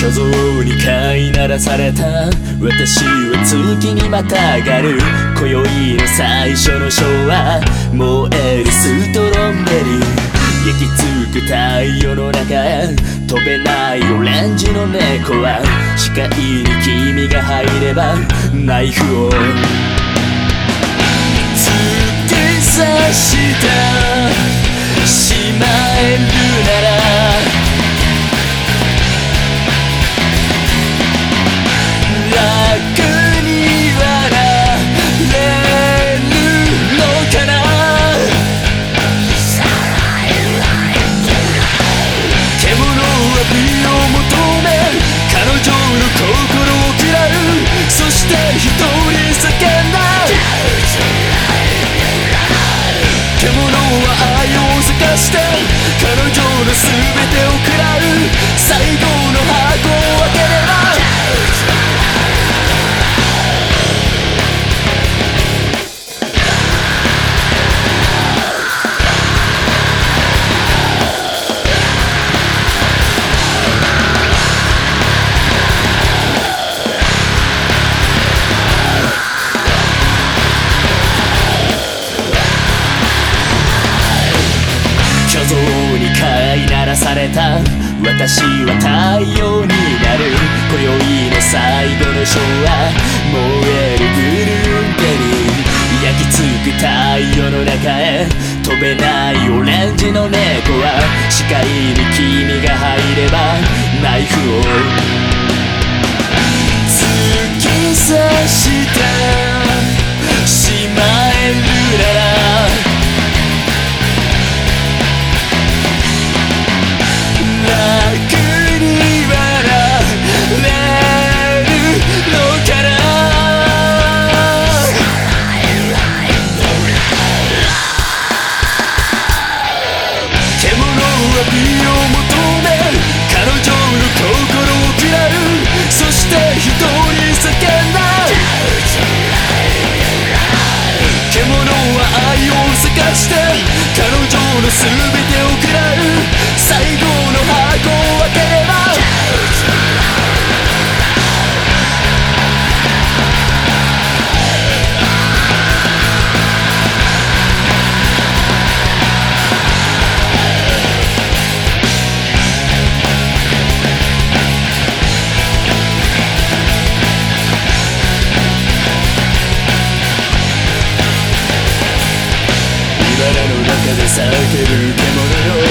虚像に飼いならされた。私は月にまたがる。今宵の最初のショーは燃えるストロンベリー。焼き付く太陽の中。へ飛べないオレンジの猫は。視界に君が入ればナイフを突き刺したして彼女の全てらされた。私は太陽になる。今宵の最後のショーは燃えるブルーベリー。焼きつく太陽の中へ。飛べないオレンジの猫は視界に君が入ればナイフをして人に叫んだ獣は愛を探して彼女の全てで叫ぶ獣よ